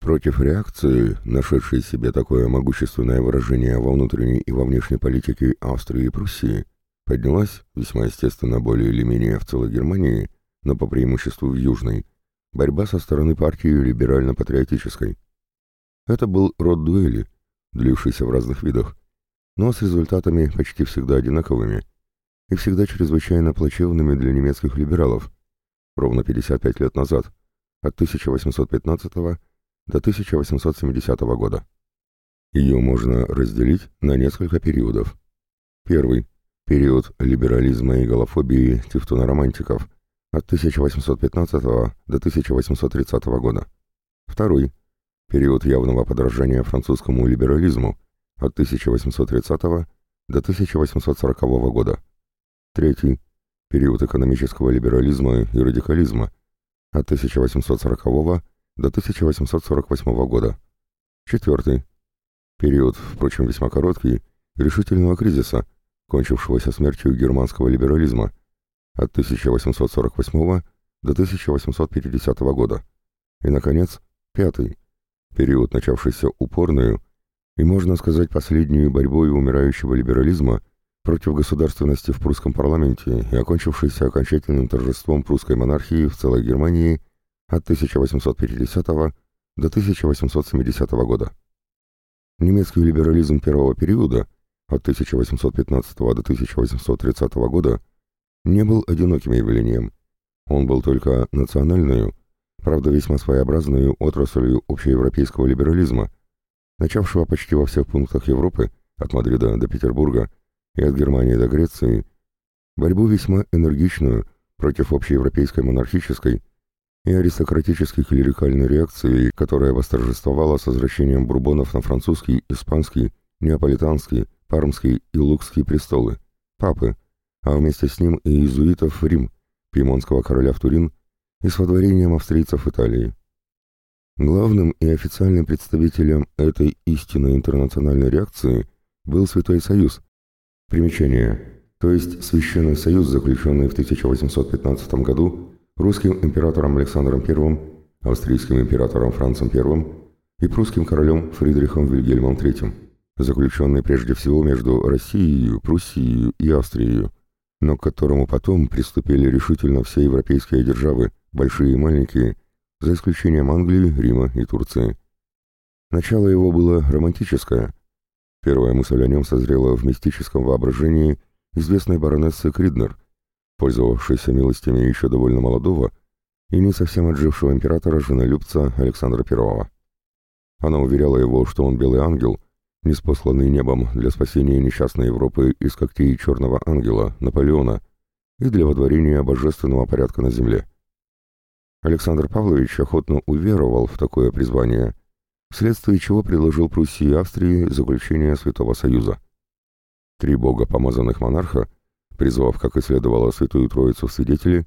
Против реакции, нашедшей себе такое могущественное выражение во внутренней и во внешней политике Австрии и Пруссии, поднялась, весьма естественно, более или менее в целой Германии, но по преимуществу в Южной, борьба со стороны партии либерально-патриотической. Это был род дуэли, длившийся в разных видах, но с результатами почти всегда одинаковыми и всегда чрезвычайно плачевными для немецких либералов, ровно 55 лет назад, от 1815 до 1870 года. Ее можно разделить на несколько периодов. Первый – период либерализма и голофобии тевтоно-романтиков от 1815 до 1830 года. Второй – период явного подражания французскому либерализму от 1830 до 1840 года. Третий – период экономического либерализма и радикализма от 1840 до 1848 года. Четвертый. Период, впрочем, весьма короткий, решительного кризиса, кончившегося смертью германского либерализма от 1848 до 1850 года. И, наконец, пятый. Период, начавшийся упорную и, можно сказать, последнюю борьбой умирающего либерализма против государственности в прусском парламенте и окончившийся окончательным торжеством прусской монархии в целой Германии от 1850 до 1870 года. Немецкий либерализм первого периода от 1815 до 1830 года не был одиноким явлением. Он был только национальную, правда весьма своеобразную отраслью общеевропейского либерализма, начавшего почти во всех пунктах Европы, от Мадрида до Петербурга и от Германии до Греции, борьбу весьма энергичную против общеевропейской монархической и аристократической клерикальной реакции, которая восторжествовала с возвращением бурбонов на французский, испанский, неаполитанский, пармский и лукский престолы, папы, а вместе с ним и иезуитов в Рим, пьемонского короля в Турин и с водворением австрийцев Италии. Главным и официальным представителем этой истинной интернациональной реакции был Святой Союз. Примечание, то есть Священный Союз, заключенный в 1815 году русским императором Александром I, австрийским императором Францем I и прусским королем Фридрихом Вильгельмом III, заключенный прежде всего между Россией, Пруссией и Австрией, но к которому потом приступили решительно все европейские державы, большие и маленькие, за исключением Англии, Рима и Турции. Начало его было романтическое. Первая мысль о нем созрела в мистическом воображении известной баронессы Криднер – пользовавшийся милостями еще довольно молодого и не совсем отжившего императора-женолюбца Александра I. Она уверяла его, что он белый ангел, неспосланный небом для спасения несчастной Европы из когтей черного ангела, Наполеона, и для водворения божественного порядка на земле. Александр Павлович охотно уверовал в такое призвание, вследствие чего предложил Пруссии и Австрии заключение Святого Союза. Три бога помазанных монарха — призвав, как и следовало, Святую Троицу в свидетели,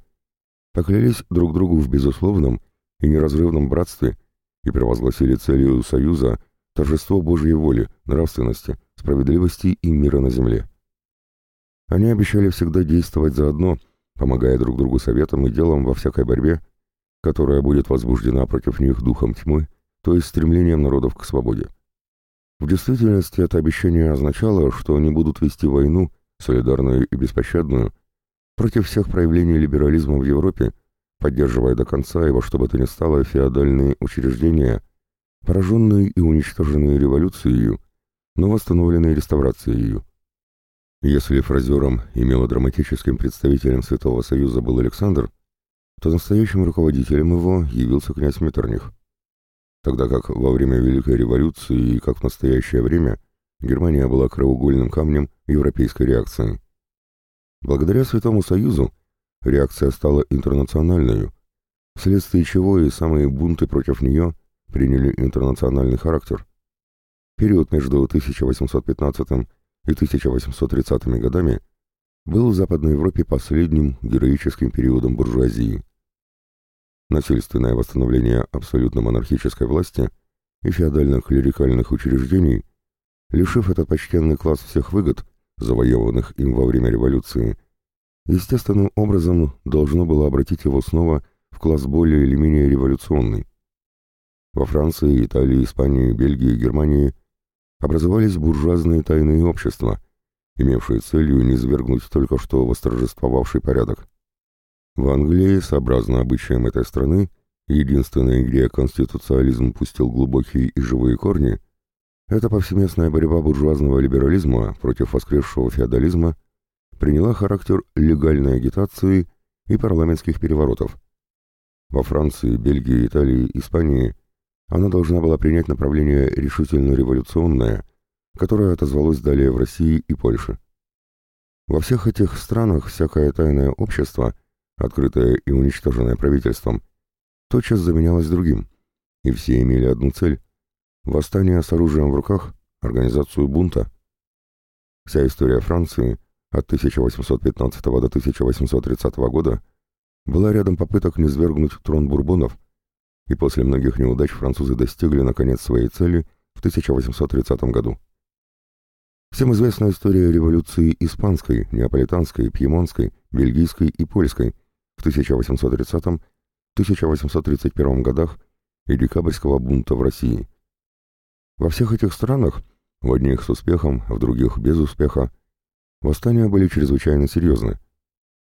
поклялись друг другу в безусловном и неразрывном братстве и провозгласили целью Союза торжество Божьей воли, нравственности, справедливости и мира на земле. Они обещали всегда действовать заодно, помогая друг другу советом и делом во всякой борьбе, которая будет возбуждена против них духом тьмы, то есть стремлением народов к свободе. В действительности это обещание означало, что они будут вести войну солидарную и беспощадную, против всех проявлений либерализма в Европе, поддерживая до конца его что бы то ни стало феодальные учреждения, пораженные и уничтоженные революцией, но восстановленные реставрацией. Если фразером и мелодраматическим представителем Святого Союза был Александр, то настоящим руководителем его явился князь Меттерних. Тогда как во время Великой революции и как в настоящее время Германия была краеугольным камнем европейской реакции. Благодаря Святому Союзу реакция стала интернациональной, вследствие чего и самые бунты против нее приняли интернациональный характер. Период между 1815 и 1830 годами был в Западной Европе последним героическим периодом буржуазии. Насильственное восстановление абсолютно монархической власти и феодально-клерикальных учреждений, лишив этот почтенный класс всех выгод, завоеванных им во время революции, естественным образом должно было обратить его снова в класс более или менее революционный. Во Франции, Италии, Испании, Бельгии, Германии образовались буржуазные тайные общества, имевшие целью низвергнуть только что восторжествовавший порядок. В Англии, сообразно обычаям этой страны, единственной, где конституциализм пустил глубокие и живые корни, эта повсеместная борьба буржуазного либерализма против воскресшего феодализма приняла характер легальной агитации и парламентских переворотов. Во Франции, Бельгии, Италии, Испании она должна была принять направление решительно революционное, которое отозвалось далее в России и Польше. Во всех этих странах всякое тайное общество, открытое и уничтоженное правительством, тотчас заменялось другим, и все имели одну цель – восстание с оружием в руках, организацию бунта. Вся история Франции от 1815 до 1830 года была рядом попыток низвергнуть трон бурбонов и после многих неудач французы достигли наконец своей цели в 1830 году. Всем известна история революции испанской, неаполитанской, пьемонской, бельгийской и польской в 1830-1831 годах и декабрьского бунта в России. Во всех этих странах, в одних с успехом, в других без успеха, восстания были чрезвычайно серьезны.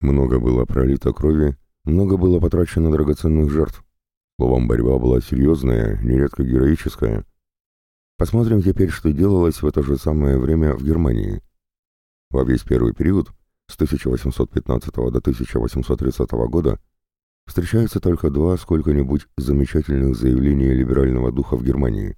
Много было пролито крови, много было потрачено драгоценных жертв. Словом, борьба была серьезная, нередко героическая. Посмотрим теперь, что делалось в это же самое время в Германии. Во весь первый период, с 1815 до 1830 года, встречаются только два сколько-нибудь замечательных заявления либерального духа в Германии.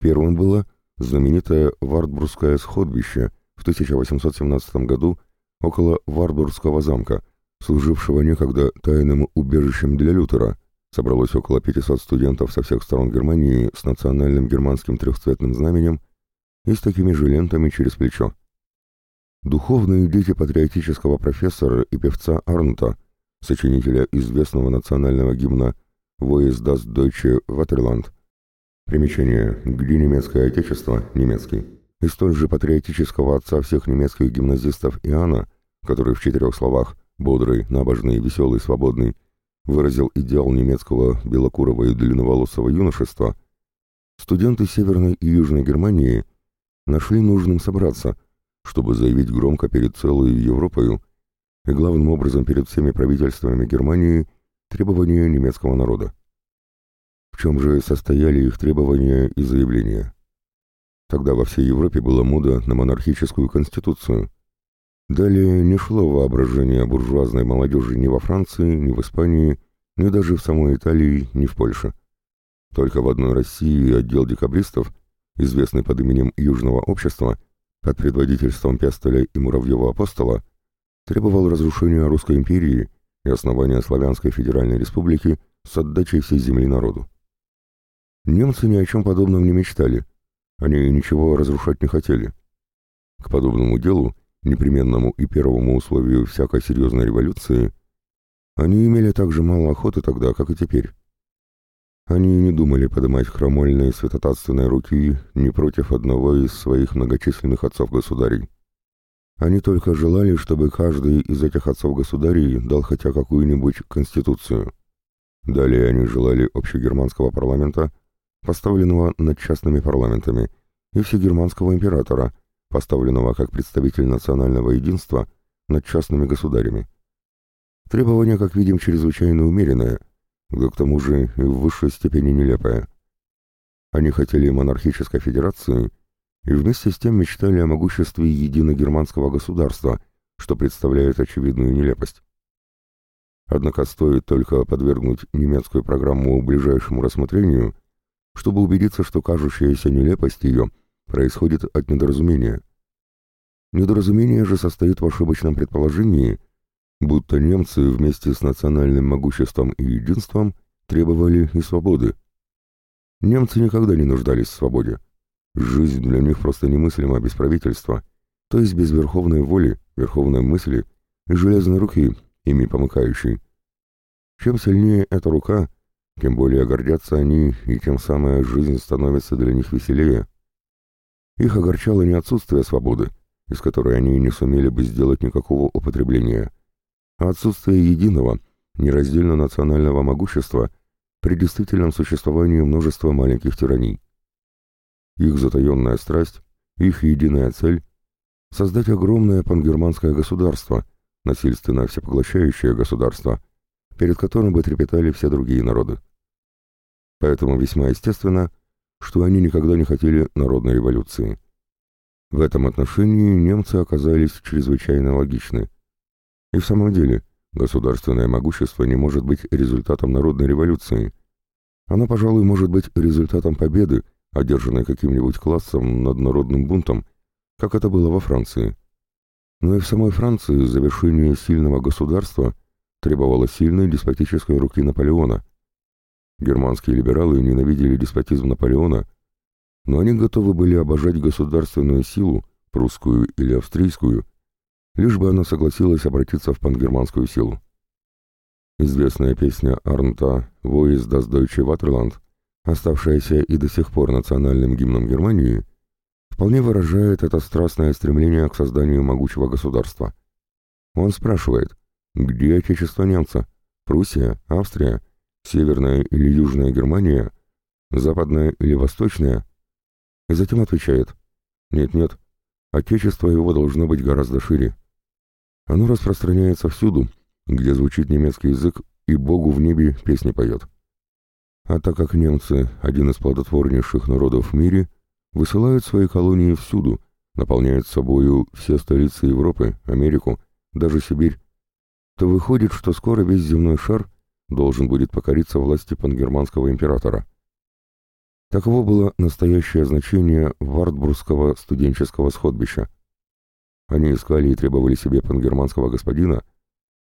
Первым было знаменитое Вартбургское сходбище в 1817 году около Вартбургского замка, служившего некогда тайным убежищем для Лютера – собралось около 500 студентов со всех сторон Германии с национальным германским трехцветным знаменем и с такими же лентами через плечо. Духовные дети патриотического профессора и певца Арнта, сочинителя известного национального гимна «Воис das Deutsche Vaterland», примечание «Где немецкое отечество?» немецкий, и столь же патриотического отца всех немецких гимназистов Иоанна, который в четырех словах «бодрый, набожный, веселый, свободный» выразил идеал немецкого белокурого и длинноволосого юношества, студенты Северной и Южной Германии нашли нужным собраться, чтобы заявить громко перед целой Европою и главным образом перед всеми правительствами Германии требования немецкого народа. Чем же состояли их требования и заявления? Тогда во всей Европе была мода на монархическую конституцию – Далее не шло воображение буржуазной молодежи ни во Франции, ни в Испании, ни даже в самой Италии, ни в Польше. Только в одной России отдел декабристов, известный под именем Южного общества, под предводительством Пестеля и Муравьева-Апостола, требовал разрушения Русской империи и основания Славянской Федеральной Республики с отдачей всей земли народу. Немцы ни о чем подобном не мечтали, они ничего разрушать не хотели. К подобному делу непременному и первому условию всякой серьезной революции, они имели так же мало охоты тогда, как и теперь. Они не думали поднимать хромольные святотатственные руки ни против одного из своих многочисленных отцов-государей. Они только желали, чтобы каждый из этих отцов-государей дал хотя какую-нибудь конституцию. Далее они желали общегерманского парламента, поставленного над частными парламентами, и всегерманского императора – поставленного как представитель национального единства над частными государями. Требование, как видим, чрезвычайно умеренное, да к тому же и в высшей степени нелепое. Они хотели монархической федерации и вместе с тем мечтали о могуществе единогерманского государства, что представляет очевидную нелепость. Однако стоит только подвергнуть немецкую программу ближайшему рассмотрению, чтобы убедиться, что кажущаяся нелепость ее – происходит от недоразумения. Недоразумение же состоит в ошибочном предположении, будто немцы вместе с национальным могуществом и единством требовали и свободы. Немцы никогда не нуждались в свободе. Жизнь для них просто немыслима без правительства, то есть без верховной воли, верховной мысли и железной руки, ими помыкающей. Чем сильнее эта рука, тем более гордятся они, и тем самая жизнь становится для них веселее. Их огорчало не отсутствие свободы, из которой они не сумели бы сделать никакого употребления, а отсутствие единого, нераздельно национального могущества, при действительном существовании множества маленьких тираний. Их затаенная страсть, их единая цель — создать огромное пангерманское государство, насильственно всепоглощающее государство, перед которым бы трепетали все другие народы. Поэтому весьма естественно, что они никогда не хотели народной революции. В этом отношении немцы оказались чрезвычайно логичны. И в самом деле, государственное могущество не может быть результатом народной революции. Оно, пожалуй, может быть результатом победы, одержанной каким-нибудь классом над народным бунтом, как это было во Франции. Но и в самой Франции завершение сильного государства требовало сильной деспотической руки Наполеона. Германские либералы ненавидели деспотизм Наполеона, но они готовы были обожать государственную силу, прусскую или австрийскую, лишь бы она согласилась обратиться в пангерманскую силу. Известная песня Арнта «Воис das Deutsche Vaterland», оставшаяся и до сих пор национальным гимном Германии, вполне выражает это страстное стремление к созданию могучего государства. Он спрашивает, где отечество немца? Пруссия? Австрия? Северная или Южная Германия? Западная или Восточная? И затем отвечает, нет-нет, отечество его должно быть гораздо шире. Оно распространяется всюду, где звучит немецкий язык и Богу в небе песни поет. А так как немцы – один из плодотворнейших народов в мире, высылают свои колонии всюду, наполняют собою все столицы Европы, Америку, даже Сибирь, то выходит, что скоро весь земной шар должен будет покориться власти пангерманского императора. Таково было настоящее значение Вартбургского студенческого сходбища. Они искали и требовали себе пангерманского господина,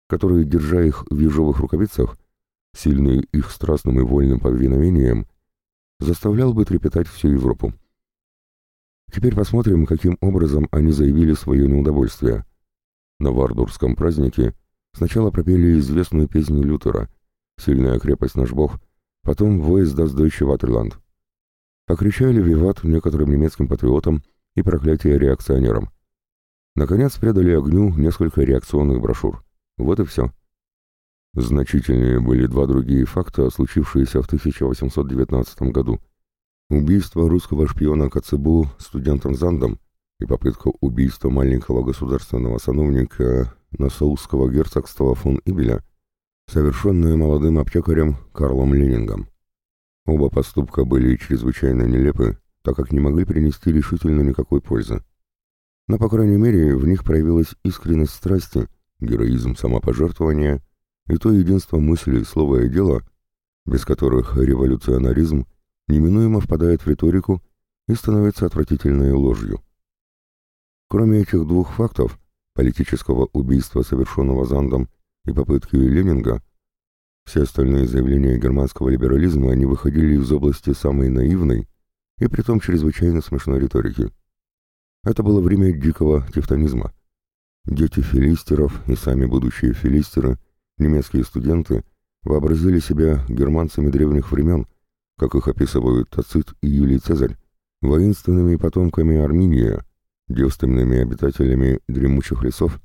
который, держа их в ежовых рукавицах, сильный их страстным и вольным повиновением, заставлял бы трепетать всю Европу. Теперь посмотрим, каким образом они заявили свое неудовольствие. На Вардурском празднике сначала пропели известную песню Лютера «Сильная крепость наш Бог», потом «Воис даст Deutsche Vaterland». Покричали виват некоторым немецким патриотам и проклятие реакционерам. Наконец предали огню несколько реакционных брошюр. Вот и все. Значительнее были два другие факта, случившиеся в 1819 году. Убийство русского шпиона Коцебу студентом Зандом и попытка убийства маленького государственного сановника Нассаусского герцогства фон Ибеля, совершенные молодым аптекарем Карлом Ленингом. Оба поступка были чрезвычайно нелепы, так как не могли принести решительно никакой пользы. Но, по крайней мере, в них проявилась искренность страсти, героизм самопожертвования и то единство мысли, слова и дела, без которых революционаризм неминуемо впадает в риторику и становится отвратительной ложью. Кроме этих двух фактов, политического убийства, совершенного Зандом, и попытки Ленинга, все остальные заявления германского либерализма не выходили из области самой наивной и притом чрезвычайно смешной риторики. Это было время дикого тевтонизма. Дети филистеров и сами будущие филистеры, немецкие студенты, вообразили себя германцами древних времен, как их описывают Тацит и Юлий Цезарь, воинственными потомками Армения, девственными обитателями дремучих лесов,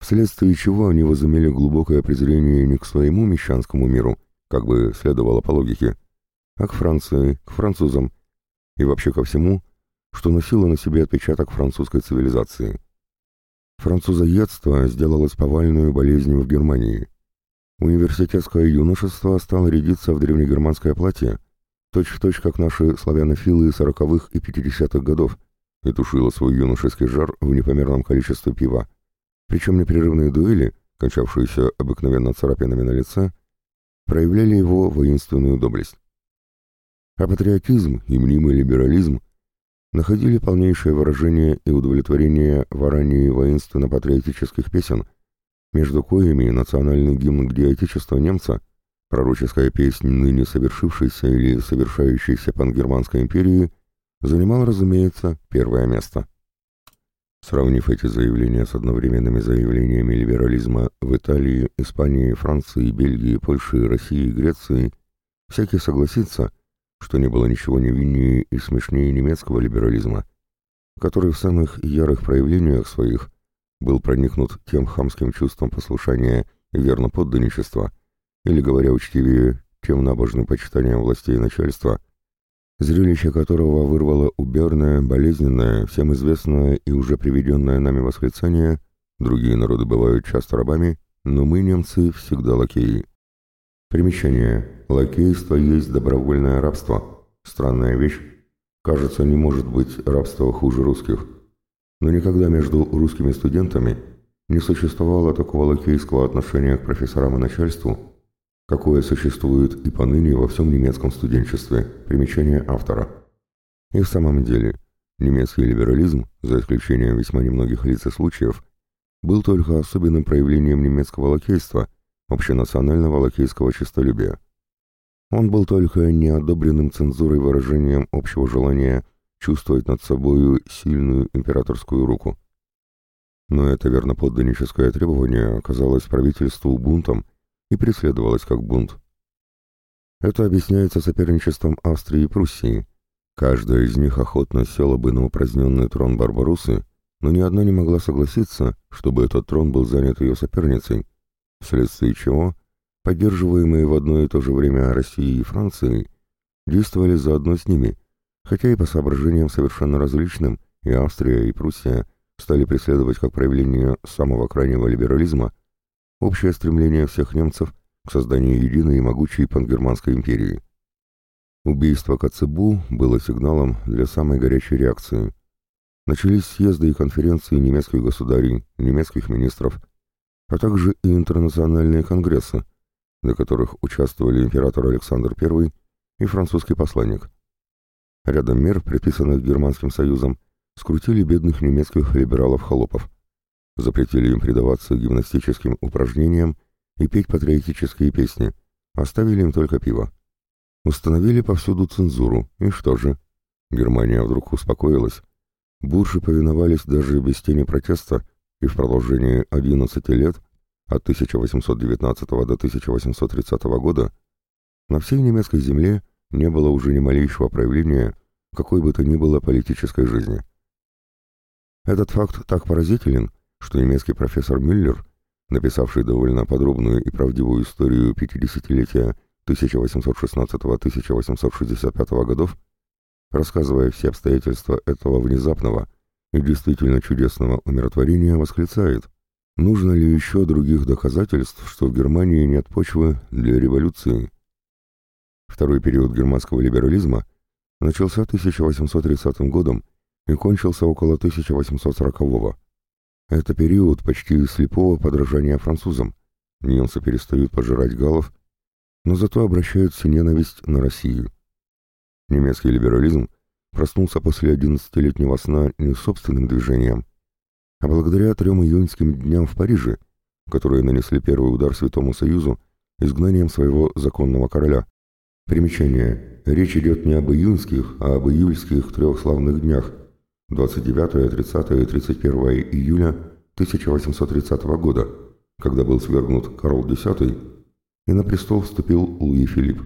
вследствие чего они возымели глубокое презрение не к своему мещанскому миру, как бы следовало по логике, а к Франции, к французам и вообще ко всему, что носило на себе отпечаток французской цивилизации. Французоедство сделалось повальной болезнью в Германии. Университетское юношество стало рядиться в древнегерманское платье, точь-в-точь, точь, как наши славянофилы сороковых и пятидесятых годов, и тушило свой юношеский жар в непомерном количестве пива. Причем непрерывные дуэли, кончавшиеся обыкновенно царапинами на лице, проявляли его воинственную доблесть. А патриотизм и мнимый либерализм находили полнейшее выражение и удовлетворение в орании воинственно-патриотических песен, между коями национальный гимн «Где Отечество немца», пророческая песня ныне совершившейся или совершающейся пангерманской империи, занимал, разумеется, первое место. Сравнив эти заявления с одновременными заявлениями либерализма в Италии, Испании, Франции, Бельгии, Польше, России и Греции, всякий согласится – что не было ничего невиннее и смешнее немецкого либерализма, который в самых ярых проявлениях своих был проникнут тем хамским чувством послушания и верноподданничества, или, говоря учтивее, чем набожным почитанием властей и начальства, зрелище которого вырвало уберное, болезненное, всем известное и уже приведенное нами восклицание «Другие народы бывают часто рабами, но мы, немцы, всегда лакеи». Примечание. Лакейство есть добровольное рабство. Странная вещь. Кажется, не может быть рабства хуже русских. Но никогда между русскими студентами не существовало такого лакейского отношения к профессорам и начальству, какое существует и поныне во всем немецком студенчестве. Примечание автора. И в самом деле, немецкий либерализм, за исключением весьма немногих лиц и случаев, был только особенным проявлением немецкого лакейства – общенационального лакейского честолюбия. Он был только неодобренным цензурой выражением общего желания чувствовать над собою сильную императорскую руку. Но это верноподданническое требование оказалось правительству бунтом и преследовалось как бунт. Это объясняется соперничеством Австрии и Пруссии. Каждая из них охотно села бы на упраздненный трон Барбарусы, но ни одна не могла согласиться, чтобы этот трон был занят ее соперницей, вследствие чего поддерживаемые в одно и то же время Россией и Францией действовали заодно с ними, хотя и по соображениям совершенно различным и Австрия, и Пруссия стали преследовать как проявление самого крайнего либерализма общее стремление всех немцев к созданию единой и могучей пангерманской империи. Убийство Коцебу было сигналом для самой горячей реакции. Начались съезды и конференции немецких государей, немецких министров, а также и интернациональные конгрессы, на которых участвовали император Александр I и французский посланник. Рядом мер, предписанных Германским Союзом, скрутили бедных немецких либералов-холопов, запретили им предаваться гимнастическим упражнениям и петь патриотические песни, оставили им только пиво. Установили повсюду цензуру, и что же? Германия вдруг успокоилась. Буржи повиновались даже без тени протеста, и в продолжении 11 лет, от 1819 до 1830 года, на всей немецкой земле не было уже ни малейшего проявления какой бы то ни было политической жизни. Этот факт так поразителен, что немецкий профессор Мюллер, написавший довольно подробную и правдивую историю 50-летия 1816-1865 годов, рассказывая все обстоятельства этого внезапного, и действительно чудесного умиротворения восклицает, нужно ли еще других доказательств, что в Германии нет почвы для революции. Второй период германского либерализма начался 1830 годом и кончился около 1840 -го. Это период почти слепого подражания французам. Немцы перестают пожирать галов, но зато обращают всю ненависть на Россию. Немецкий либерализм проснулся после одиннадцатилетнего сна не собственным движением, а благодаря трем июньским дням в Париже, которые нанесли первый удар Святому Союзу изгнанием своего законного короля. Примечание. Речь идет не об июньских, а об июльских трех славных днях 29, 30 и 31 июля 1830 года, когда был свергнут Карл X и на престол вступил Луи Филипп.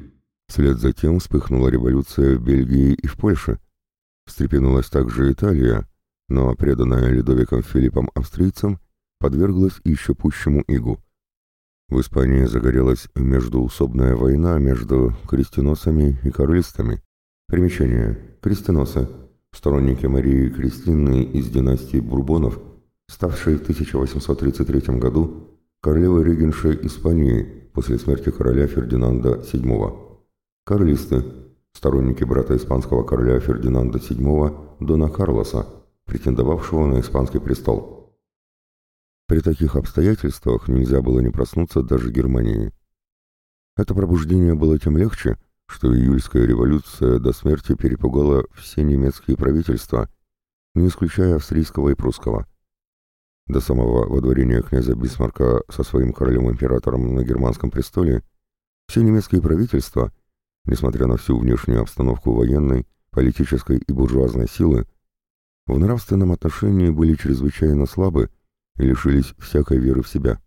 Вслед за тем вспыхнула революция в Бельгии и в Польше, Встрепенулась также Италия, но преданная Людовиком Филиппом австрийцам подверглась еще пущему игу. В Испании загорелась междуусобная война между крестоносами и королистами. Примечание. Крестоносы. Сторонники Марии Кристины из династии Бурбонов, ставшие в 1833 году королевой-регеншей Испании после смерти короля Фердинанда VII. Карлисты сторонники брата испанского короля Фердинанда VII Дона Карлоса, претендовавшего на испанский престол. При таких обстоятельствах нельзя было не проснуться даже Германии. Это пробуждение было тем легче, что июльская революция до смерти перепугала все немецкие правительства, не исключая австрийского и прусского. До самого водворения князя Бисмарка со своим королем-императором на германском престоле все немецкие правительства – несмотря на всю внешнюю обстановку военной, политической и буржуазной силы, в нравственном отношении были чрезвычайно слабы и лишились всякой веры в себя.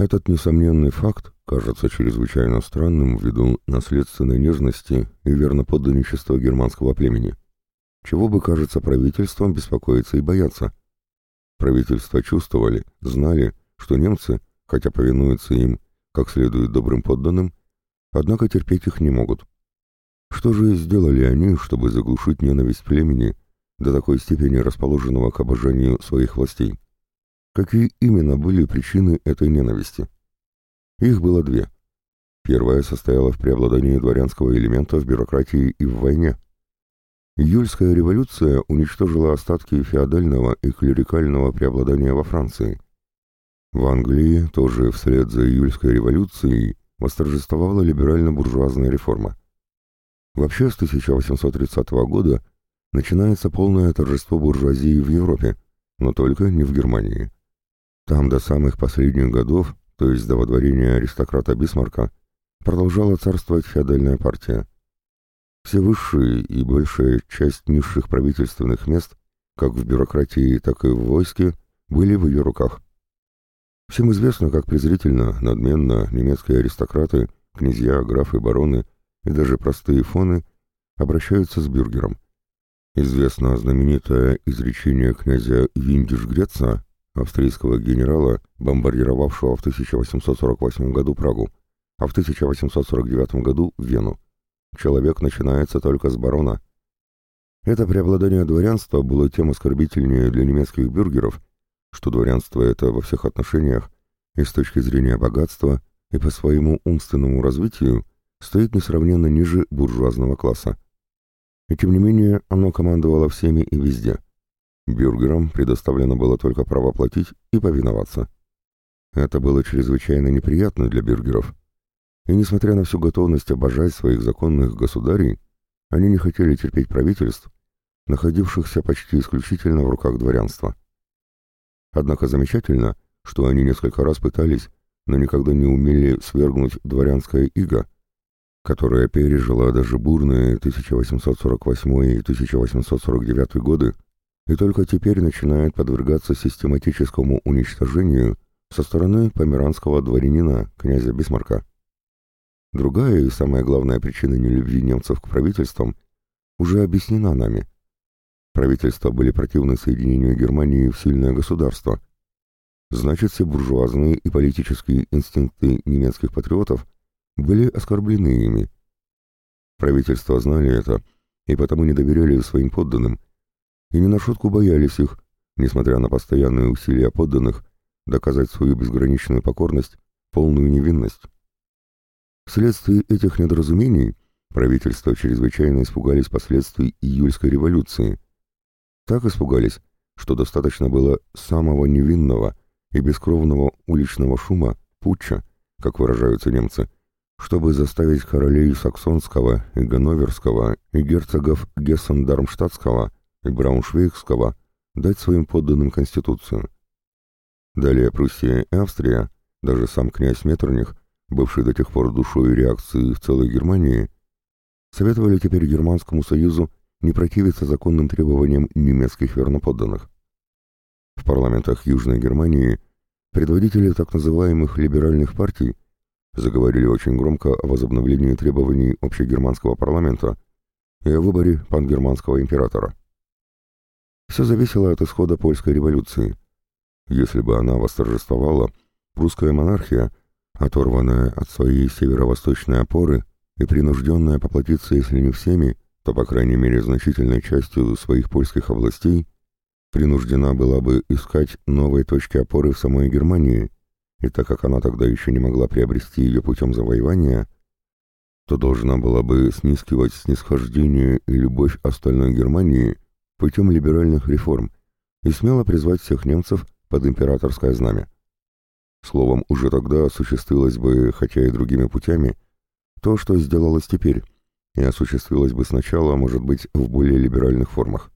Этот несомненный факт кажется чрезвычайно странным ввиду наследственной нежности и верноподданничества германского племени. Чего бы, кажется, правительством беспокоиться и бояться. Правительства чувствовали, знали, что немцы, хотя повинуются им, как следует добрым подданным, однако терпеть их не могут. Что же сделали они, чтобы заглушить ненависть племени, до такой степени расположенного к обожанию своих властей? Какие именно были причины этой ненависти? Их было две. Первая состояла в преобладании дворянского элемента в бюрократии и в войне. Июльская революция уничтожила остатки феодального и клерикального преобладания во Франции. В Англии тоже вслед за июльской революцией восторжествовала либерально-буржуазная реформа. Вообще с 1830 года начинается полное торжество буржуазии в Европе, но только не в Германии. Там до самых последних годов, то есть до водворения аристократа Бисмарка, продолжала царствовать феодальная партия. Все высшие и большая часть низших правительственных мест, как в бюрократии, так и в войске, были в ее руках. Всем известно, как презрительно, надменно немецкие аристократы, князья, графы, бароны и даже простые фоны обращаются с бюргером. Известно знаменитое изречение князя Виндиш Греца, австрийского генерала, бомбардировавшего в 1848 году Прагу, а в 1849 году Вену. Человек начинается только с барона. Это преобладание дворянства было тем оскорбительнее для немецких бюргеров, что дворянство это во всех отношениях, и с точки зрения богатства, и по своему умственному развитию, стоит несравненно ниже буржуазного класса. И тем не менее оно командовало всеми и везде. Бюргерам предоставлено было только право платить и повиноваться. Это было чрезвычайно неприятно для бюргеров. И несмотря на всю готовность обожать своих законных государей, они не хотели терпеть правительств, находившихся почти исключительно в руках дворянства. Однако замечательно, что они несколько раз пытались, но никогда не умели свергнуть дворянское иго, которое пережило даже бурные 1848 и 1849 годы и только теперь начинает подвергаться систематическому уничтожению со стороны померанского дворянина, князя Бисмарка. Другая и самая главная причина нелюбви немцев к правительствам уже объяснена нами. Правительства были противны соединению Германии в сильное государство. Значит, все буржуазные и политические инстинкты немецких патриотов были оскорблены ими. Правительства знали это и потому не доверяли своим подданным, и не на шутку боялись их, несмотря на постоянные усилия подданных доказать свою безграничную покорность, полную невинность. Вследствие этих недоразумений правительства чрезвычайно испугались последствий июльской революции. Так испугались, что достаточно было самого невинного и бескровного уличного шума, путча, как выражаются немцы, чтобы заставить королей Саксонского и Ганноверского и герцогов Гессен-Дармштадтского и Брауншвейгского дать своим подданным конституцию. Далее Пруссия и Австрия, даже сам князь Меттерних, бывший до тех пор душой реакции в целой Германии, советовали теперь Германскому Союзу не противиться законным требованиям немецких верноподданных. В парламентах Южной Германии предводители так называемых либеральных партий заговорили очень громко о возобновлении требований общегерманского парламента и о выборе пангерманского императора. Все зависело от исхода польской революции. Если бы она восторжествовала, прусская монархия оторванная от своей северо-восточной опоры и принужденная поплатиться, если не всеми, то, по крайней мере, значительной частью своих польских областей, принуждена была бы искать новые точки опоры в самой Германии, и так как она тогда еще не могла приобрести ее путем завоевания, то должна была бы снискивать снисхождение и любовь остальной Германии путем либеральных реформ и смело призвать всех немцев под императорское знамя. Словом, уже тогда осуществилось бы, хотя и другими путями, то, что сделалось теперь, и осуществилось бы сначала, может быть, в более либеральных формах.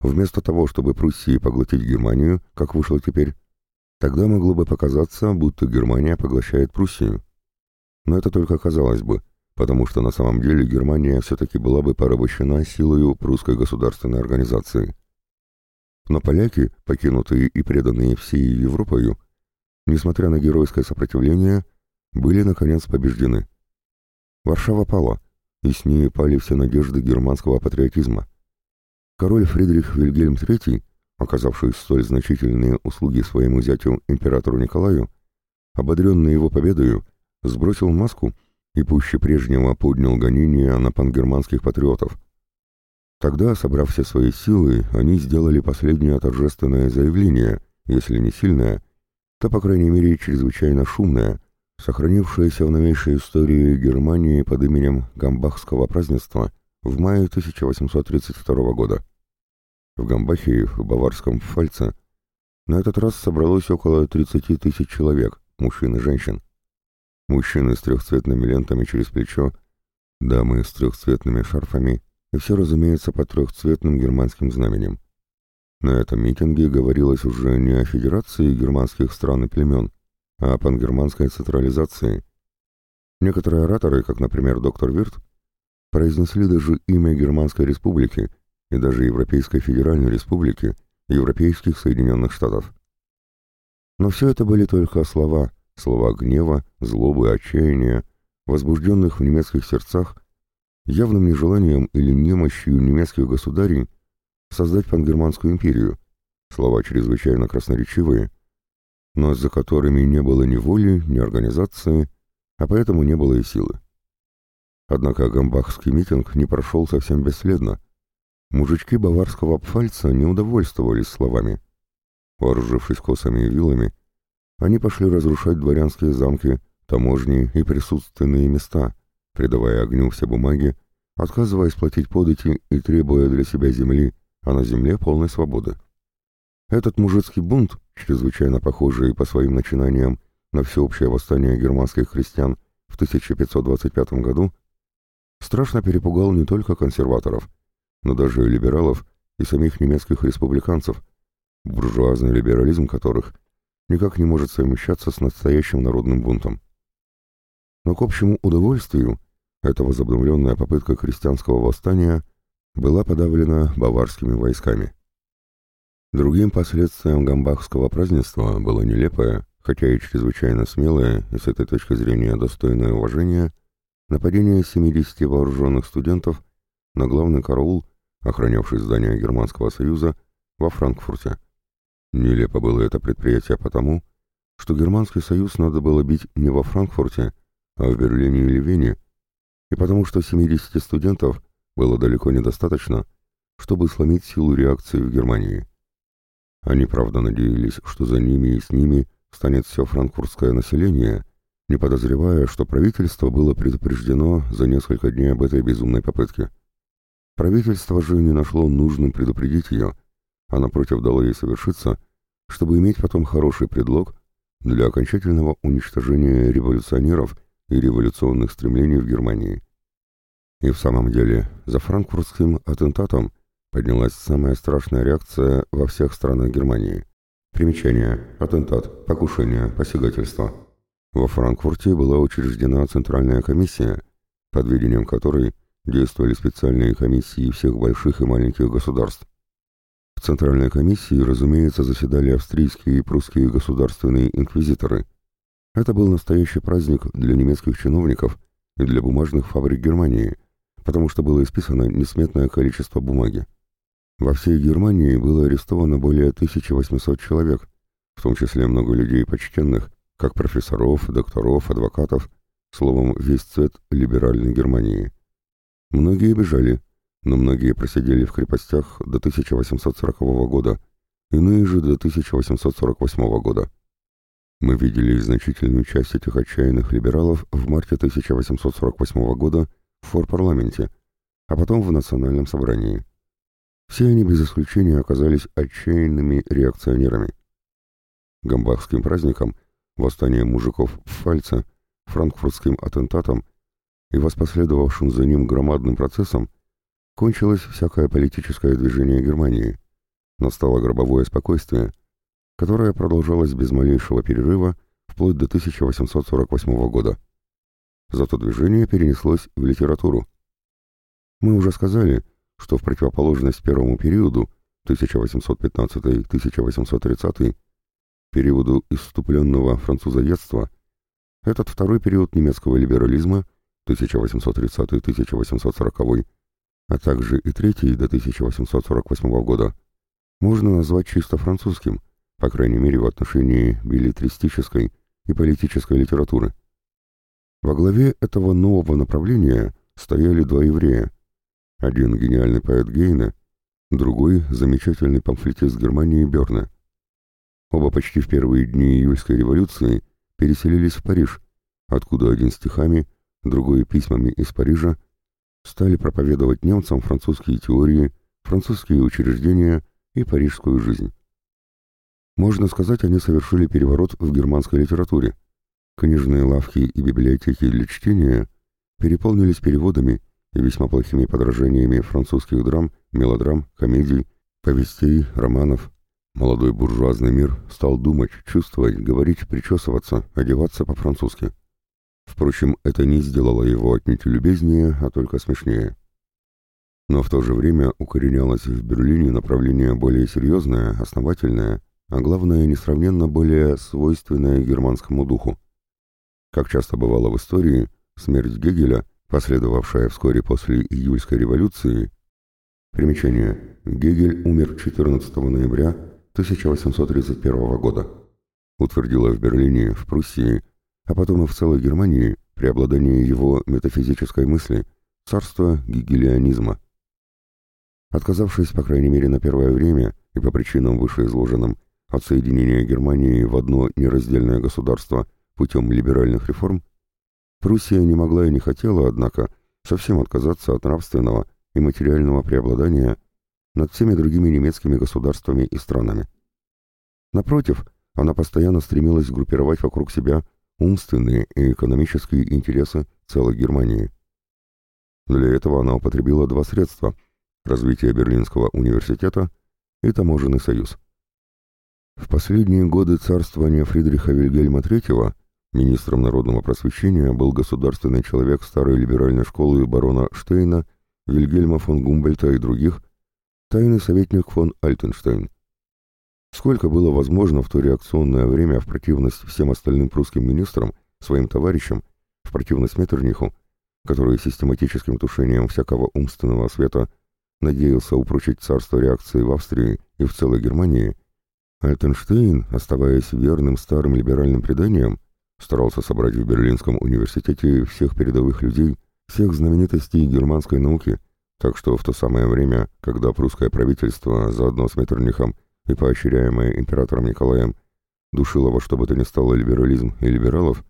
Вместо того, чтобы Пруссии поглотить Германию, как вышло теперь, тогда могло бы показаться, будто Германия поглощает Пруссию. Но это только казалось бы, потому что на самом деле Германия все-таки была бы порабощена силою прусской государственной организации. Но поляки, покинутые и преданные всей Европою, несмотря на геройское сопротивление, были, наконец, побеждены. Варшава пала, и с ней пали все надежды германского патриотизма. Король Фридрих Вильгельм III, оказавший столь значительные услуги своему зятю императору Николаю, ободренный его победою, сбросил маску и пуще прежнего поднял гонения на пангерманских патриотов. Тогда, собрав все свои силы, они сделали последнее торжественное заявление, если не сильное, то, по крайней мере, чрезвычайно шумное, сохранившееся в новейшей истории Германии под именем Гамбахского празднества в мае 1832 года. В Гамбахе, в баварском Фальце, на этот раз собралось около 30 тысяч человек, мужчин и женщин. Мужчины с трехцветными лентами через плечо, дамы с трехцветными шарфами и все, разумеется, под трехцветным германским знаменем. На этом митинге говорилось уже не о федерации германских стран и племен, а о пангерманской централизации. Некоторые ораторы, как, например, доктор Вирт, произнесли даже имя Германской республики и даже Европейской федеральной республики, Европейских Соединенных Штатов. Но все это были только слова, слова гнева, злобы, отчаяния, возбужденных в немецких сердцах явным нежеланием или немощью немецких государей создать пангерманскую империю, слова чрезвычайно красноречивые, но за которыми не было ни воли, ни организации, а поэтому не было и силы. Однако гамбахский митинг не прошел совсем бесследно. Мужички баварского пфальца не удовольствовались словами. Вооружившись косами и вилами, они пошли разрушать дворянские замки, таможни и присутственные места, придавая огню все бумаги, отказываясь платить подати и требуя для себя земли, а на земле полной свободы. Этот мужицкий бунт, чрезвычайно похожий по своим начинаниям на всеобщее восстание германских христиан в 1525 году, страшно перепугал не только консерваторов, но даже либералов и самих немецких республиканцев, буржуазный либерализм которых никак не может совмещаться с настоящим народным бунтом. Но к общему удовольствию эта возобновленная попытка крестьянского восстания была подавлена баварскими войсками. Другим последствием гамбахского празднества было нелепое, хотя и чрезвычайно смелое, и с этой точки зрения достойное уважения, нападение 70 вооруженных студентов на главный караул, охранявший здание Германского Союза, во Франкфурте. Нелепо было это предприятие потому, что Германский Союз надо было бить не во Франкфурте, а в Берлине или Вене, и потому что 70 студентов было далеко недостаточно, чтобы сломить силу реакции в Германии. Они, правда, надеялись, что за ними и с ними станет все франкфуртское население, не подозревая, что правительство было предупреждено за несколько дней об этой безумной попытке. Правительство же не нашло нужным предупредить ее, а напротив дало ей совершиться, чтобы иметь потом хороший предлог для окончательного уничтожения революционеров и революционных стремлений в Германии. И в самом деле, за франкфуртским атентатом поднялась самая страшная реакция во всех странах Германии. Примечание. Атентат. Покушение. Посягательство. Во Франкфурте была учреждена Центральная комиссия, под ведением которой действовали специальные комиссии всех больших и маленьких государств. В Центральной комиссии, разумеется, заседали австрийские и прусские государственные инквизиторы. Это был настоящий праздник для немецких чиновников и для бумажных фабрик Германии, потому что было исписано несметное количество бумаги. Во всей Германии было арестовано более 1800 человек, в том числе много людей почтенных, как профессоров, докторов, адвокатов, словом, весь цвет либеральной Германии. Многие бежали, но многие просидели в крепостях до 1840 года, иные же до 1848 года. Мы видели значительную часть этих отчаянных либералов в марте 1848 года в форпарламенте, а потом в Национальном собрании. Все они без исключения оказались отчаянными реакционерами. Гамбахским праздником, восстанием мужиков в Фальце, франкфуртским атентатом и воспоследовавшим за ним громадным процессом кончилось всякое политическое движение Германии. Настало гробовое спокойствие, которое продолжалось без малейшего перерыва вплоть до 1848 года. Зато движение перенеслось в литературу. Мы уже сказали, что в противоположность первому периоду 1815-1830, периоду исступленного французоедства, этот второй период немецкого либерализма 1830-1840, а также и третий до 1848 года, можно назвать чисто французским, по крайней мере в отношении билетристической и политической литературы. Во главе этого нового направления стояли два еврея. Один гениальный поэт Гейне, другой — замечательный памфлетист Германии Берне. Оба почти в первые дни июльской революции переселились в Париж, откуда один стихами, другой письмами из Парижа, стали проповедовать немцам французские теории, французские учреждения и парижскую жизнь. Можно сказать, они совершили переворот в германской литературе. Книжные лавки и библиотеки для чтения переполнились переводами и весьма плохими подражениями французских драм, мелодрам, комедий, повестей, романов. Молодой буржуазный мир стал думать, чувствовать, говорить, причесываться, одеваться по-французски. Впрочем, это не сделало его отнюдь любезнее, а только смешнее. Но в то же время укоренялось в Берлине направление более серьезное, основательное, а главное, несравненно более свойственное германскому духу. Как часто бывало в истории, смерть Гегеля, последовавшая вскоре после июльской революции, примечание, Гегель умер 14 ноября 1831 года, утвердила в Берлине, в Пруссии, а потом и в целой Германии преобладание его метафизической мысли, царство гегелианизма. Отказавшись, по крайней мере, на первое время и по причинам вышеизложенным от соединения Германии в одно нераздельное государство путем либеральных реформ, Пруссия не могла и не хотела, однако, совсем отказаться от нравственного и материального преобладания над всеми другими немецкими государствами и странами. Напротив, она постоянно стремилась группировать вокруг себя умственные и экономические интересы целой Германии. Для этого она употребила два средства – развитие Берлинского университета и таможенный союз. В последние годы царствования Фридриха Вильгельма III министром народного просвещения был государственный человек старой либеральной школы барона Штейна, Вильгельма фон Гумбольта и других, тайный советник фон Альтенштейн. Сколько было возможно в то реакционное время в противность всем остальным прусским министрам, своим товарищам, в противность Меттерниху, который систематическим тушением всякого умственного света надеялся упрочить царство реакции в Австрии и в целой Германии, Альтенштейн, оставаясь верным старым либеральным преданиям, старался собрать в Берлинском университете всех передовых людей, всех знаменитостей германской науки, так что в то самое время, когда прусское правительство заодно с Меттернихом и поощряемое императором Николаем душило во что бы то ни стало либерализм и либералов,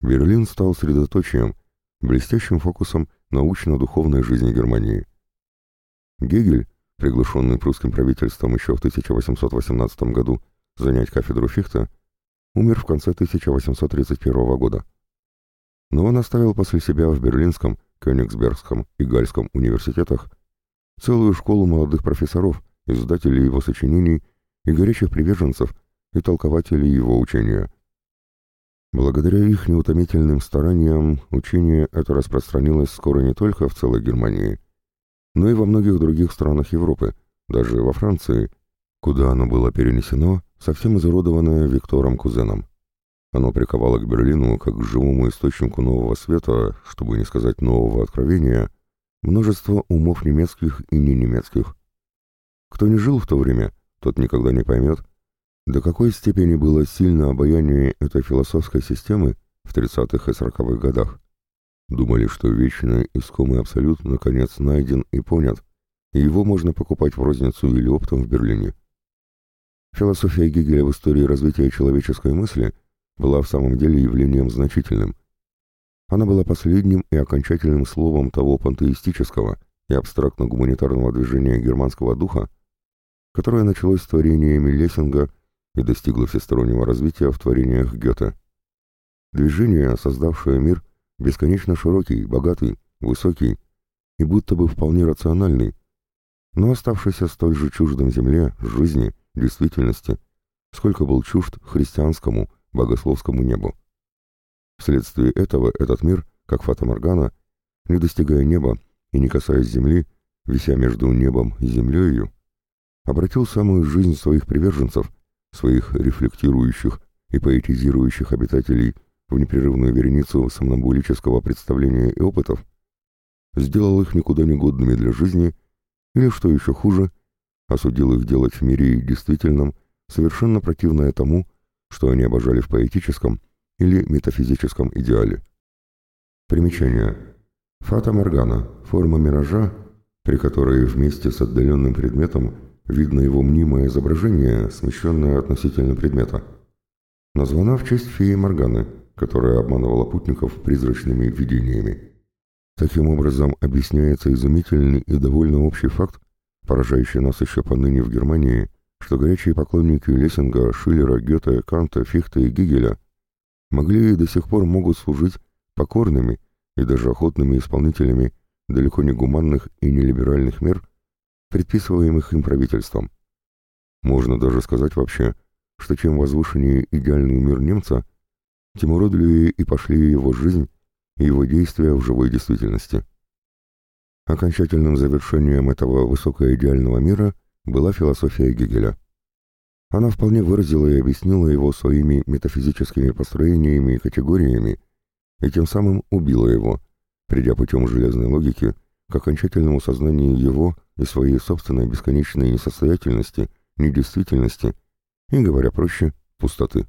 Берлин стал средоточием, блестящим фокусом научно-духовной жизни Германии. Гегель, приглашенный прусским правительством еще в 1818 году занять кафедру Фихта, умер в конце 1831 года. Но он оставил после себя в Берлинском, Кёнигсбергском и Гальском университетах целую школу молодых профессоров, издателей его сочинений и горячих приверженцев и толкователей его учения. Благодаря их неутомительным стараниям учение это распространилось скоро не только в целой Германии, но и во многих других странах Европы, даже во Франции, куда оно было перенесено, совсем изуродованное Виктором Кузеном. Оно приковало к Берлину как к живому источнику нового света, чтобы не сказать нового откровения, множество умов немецких и не немецких. Кто не жил в то время, тот никогда не поймет, до какой степени было сильно обаяние этой философской системы в 30-х и 40-х годах. Думали, что вечный искомый абсолют наконец найден и понят, и его можно покупать в розницу или оптом в Берлине. Философия Гегеля в истории развития человеческой мысли была в самом деле явлением значительным. Она была последним и окончательным словом того пантеистического и абстрактно-гуманитарного движения германского духа, которое началось с творениями Лессинга и достигло всестороннего развития в творениях Гёте. Движение, создавшее мир – бесконечно широкий, богатый, высокий и будто бы вполне рациональный, но оставшийся столь же чуждым земле, жизни, действительности, сколько был чужд христианскому, богословскому небу. Вследствие этого этот мир, как фатаморгана, не достигая неба и не касаясь земли, вися между небом и землею, обратил самую жизнь своих приверженцев, своих рефлектирующих и поэтизирующих обитателей в непрерывную вереницу сомнамбулического представления и опытов, сделал их никуда не годными для жизни или, что еще хуже, осудил их делать в мире действительном совершенно противное тому, что они обожали в поэтическом или метафизическом идеале. Примечание. Фата Моргана – форма миража, при которой вместе с отдаленным предметом видно его мнимое изображение, смещенное относительно предмета. Названа в честь феи Морганы, которая обманывала путников призрачными видениями. Таким образом объясняется изумительный и довольно общий факт, поражающий нас еще поныне в Германии, что горячие поклонники Лессинга, Шиллера, Гёте, Канта, Фихта и Гигеля могли и до сих пор могут служить покорными и даже охотными исполнителями далеко не гуманных и нелиберальных мер, предписываемых им правительством. Можно даже сказать вообще, что чем возвышеннее идеальный мир немца, тем уродливее и пошли его жизнь и его действия в живой действительности. Окончательным завершением этого высокоидеального мира была философия Гегеля. Она вполне выразила и объяснила его своими метафизическими построениями и категориями, и тем самым убила его, придя путем железной логики к окончательному сознанию его и своей собственной бесконечной несостоятельности, недействительности и, говоря проще, пустоты.